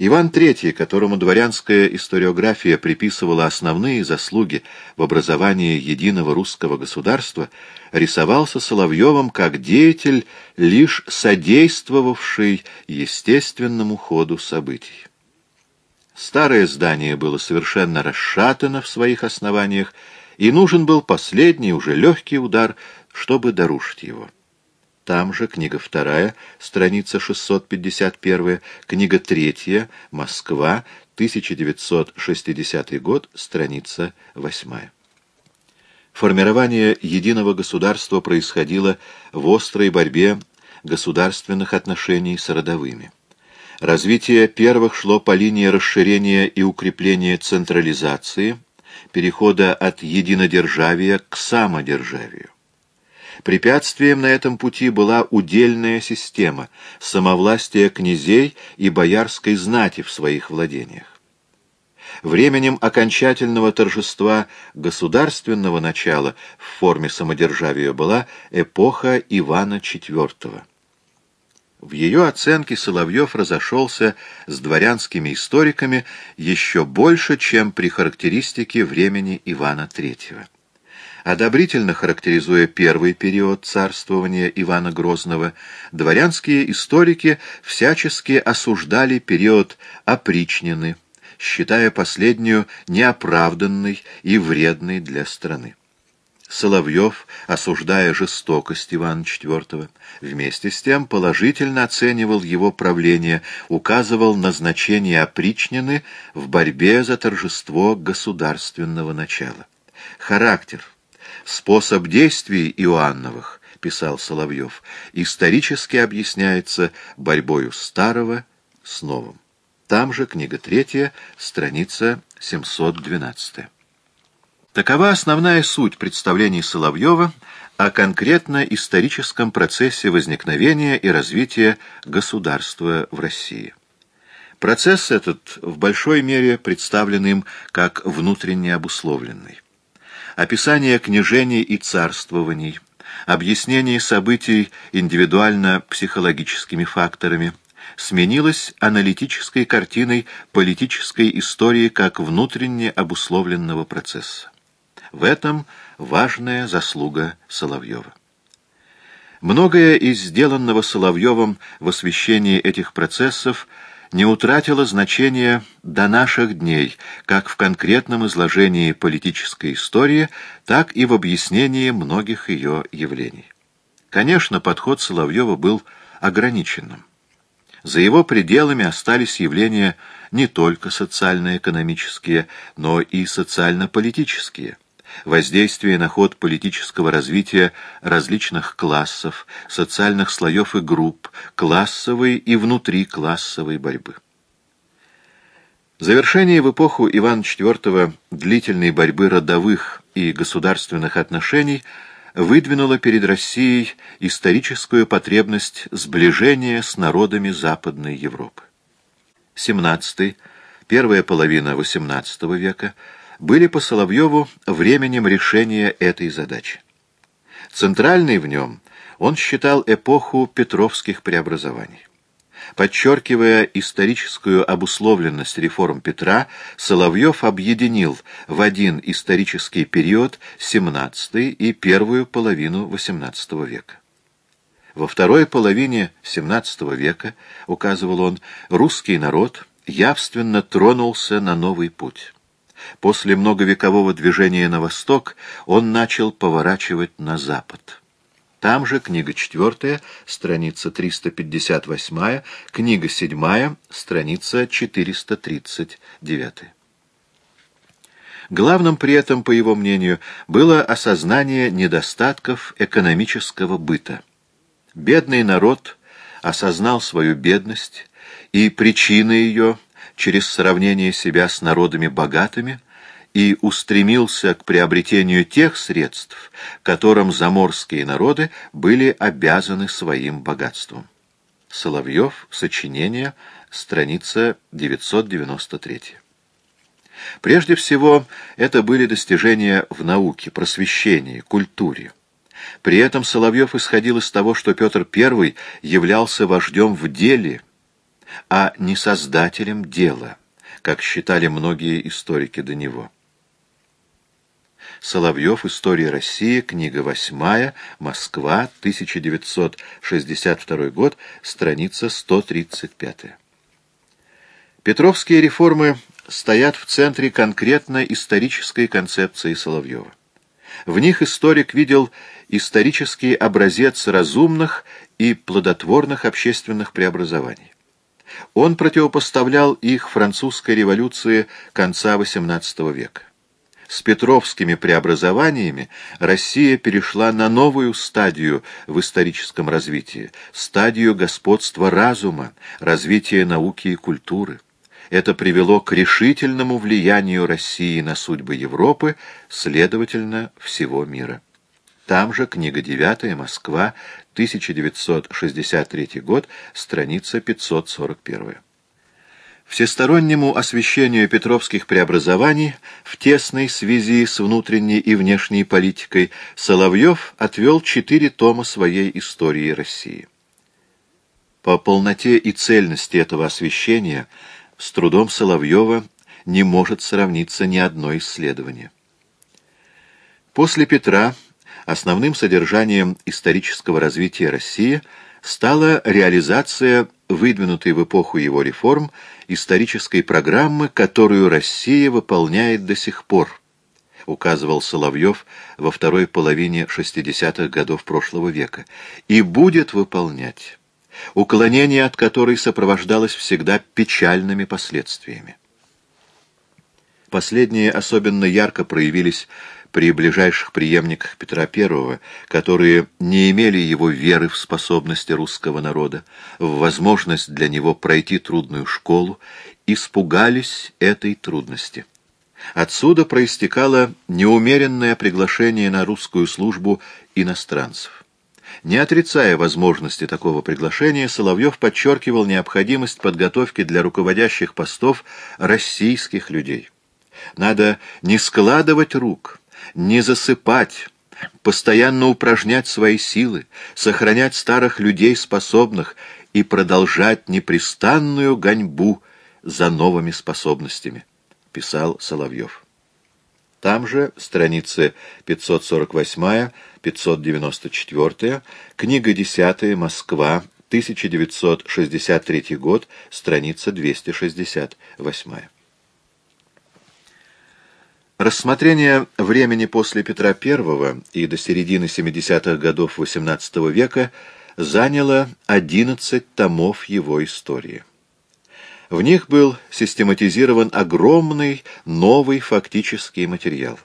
Иван III, которому дворянская историография приписывала основные заслуги в образовании единого русского государства, рисовался Соловьевым как деятель, лишь содействовавший естественному ходу событий. Старое здание было совершенно расшатано в своих основаниях, и нужен был последний, уже легкий удар, чтобы дорушить его. Там же книга вторая, страница 651, книга третья, Москва, 1960 год, страница 8. Формирование единого государства происходило в острой борьбе государственных отношений с родовыми. Развитие первых шло по линии расширения и укрепления централизации, перехода от единодержавия к самодержавию. Препятствием на этом пути была удельная система, самовластие князей и боярской знати в своих владениях. Временем окончательного торжества государственного начала в форме самодержавия была эпоха Ивана IV. В ее оценке Соловьев разошелся с дворянскими историками еще больше, чем при характеристике времени Ивана III. Одобрительно характеризуя первый период царствования Ивана Грозного, дворянские историки всячески осуждали период опричнины, считая последнюю неоправданной и вредной для страны. Соловьев, осуждая жестокость Ивана IV, вместе с тем положительно оценивал его правление, указывал на значение опричнины в борьбе за торжество государственного начала. Характер – Способ действий Иоанновых, писал Соловьев, исторически объясняется борьбою старого с новым. Там же книга третья, страница 712. Такова основная суть представлений Соловьева о конкретно историческом процессе возникновения и развития государства в России. Процесс этот в большой мере представлен им как внутренне обусловленный описание княжений и царствований, объяснение событий индивидуально-психологическими факторами, сменилось аналитической картиной политической истории как внутренне обусловленного процесса. В этом важная заслуга Соловьева. Многое из сделанного Соловьевым в освещении этих процессов – не утратила значения до наших дней, как в конкретном изложении политической истории, так и в объяснении многих ее явлений. Конечно, подход Соловьева был ограниченным. За его пределами остались явления не только социально-экономические, но и социально-политические – воздействие на ход политического развития различных классов, социальных слоев и групп, классовой и внутриклассовой борьбы. Завершение в эпоху Ивана IV длительной борьбы родовых и государственных отношений выдвинуло перед Россией историческую потребность сближения с народами Западной Европы. 17 первая половина XVIII века – были по Соловьеву временем решения этой задачи. Центральной в нем он считал эпоху петровских преобразований. Подчеркивая историческую обусловленность реформ Петра, Соловьев объединил в один исторический период XVII и первую половину XVIII века. Во второй половине XVII века, указывал он, русский народ явственно тронулся на новый путь. После многовекового движения на восток он начал поворачивать на запад. Там же книга четвертая, страница 358, книга седьмая, страница 439. Главным при этом, по его мнению, было осознание недостатков экономического быта. Бедный народ осознал свою бедность, и причины ее – через сравнение себя с народами богатыми и устремился к приобретению тех средств, которым заморские народы были обязаны своим богатством. Соловьев, сочинение, страница 993. Прежде всего, это были достижения в науке, просвещении, культуре. При этом Соловьев исходил из того, что Петр I являлся вождем в деле – а не создателем дела, как считали многие историки до него. Соловьев. История России. Книга 8. Москва. 1962 год. Страница 135. Петровские реформы стоят в центре конкретно исторической концепции Соловьева. В них историк видел исторический образец разумных и плодотворных общественных преобразований. Он противопоставлял их французской революции конца XVIII века. С петровскими преобразованиями Россия перешла на новую стадию в историческом развитии, стадию господства разума, развития науки и культуры. Это привело к решительному влиянию России на судьбы Европы, следовательно, всего мира. Там же, книга 9, Москва, 1963 год, страница 541. Всестороннему освещению петровских преобразований в тесной связи с внутренней и внешней политикой Соловьев отвел четыре тома своей истории России. По полноте и цельности этого освещения с трудом Соловьева не может сравниться ни одно исследование. После Петра основным содержанием исторического развития России стала реализация выдвинутой в эпоху его реформ исторической программы, которую Россия выполняет до сих пор, указывал Соловьев во второй половине 60-х годов прошлого века, и будет выполнять, уклонение от которой сопровождалось всегда печальными последствиями. Последние особенно ярко проявились при ближайших преемниках Петра I, которые не имели его веры в способности русского народа, в возможность для него пройти трудную школу, испугались этой трудности. Отсюда проистекало неумеренное приглашение на русскую службу иностранцев. Не отрицая возможности такого приглашения, Соловьев подчеркивал необходимость подготовки для руководящих постов российских людей. Надо не складывать рук, не засыпать, постоянно упражнять свои силы, сохранять старых людей способных и продолжать непрестанную гоньбу за новыми способностями, писал Соловьев. Там же страницы 548-594, книга 10 Москва, 1963 год, страница 268. Рассмотрение времени после Петра I и до середины 70-х годов XVIII века заняло 11 томов его истории. В них был систематизирован огромный новый фактический материал.